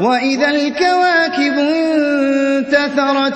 وَإِذَا الْكَوَاكِبُ انتَثَرَتْ